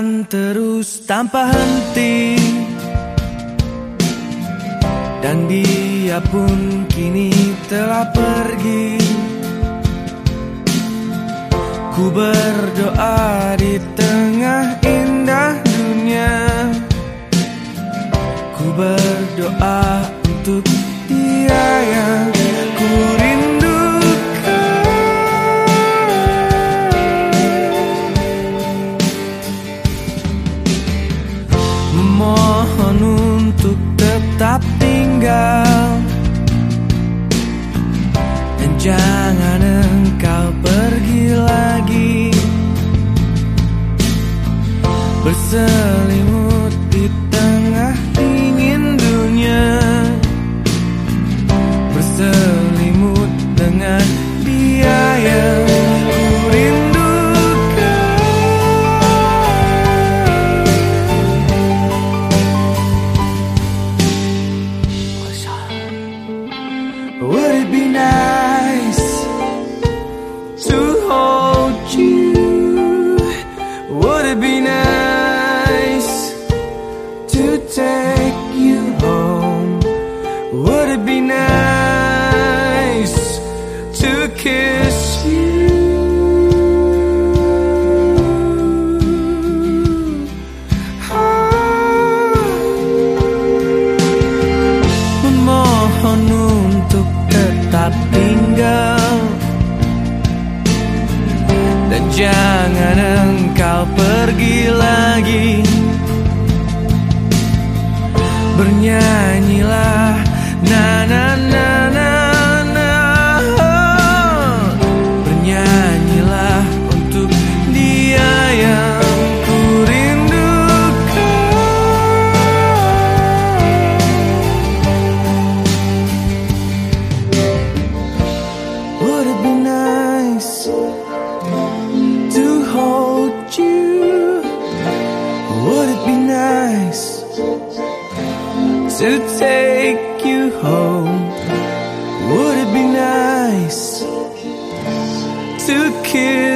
akan terus tanpa henti. Dan dia pun kini telah pergi. Ku berdoa di tengah indah dunia Ku berdoa jangan engkau pergi lagi. Berselimut kiss you? Memohon untuk tetap tinggal. Dan jangan engkau pergi lagi take you home? Would it be nice to kiss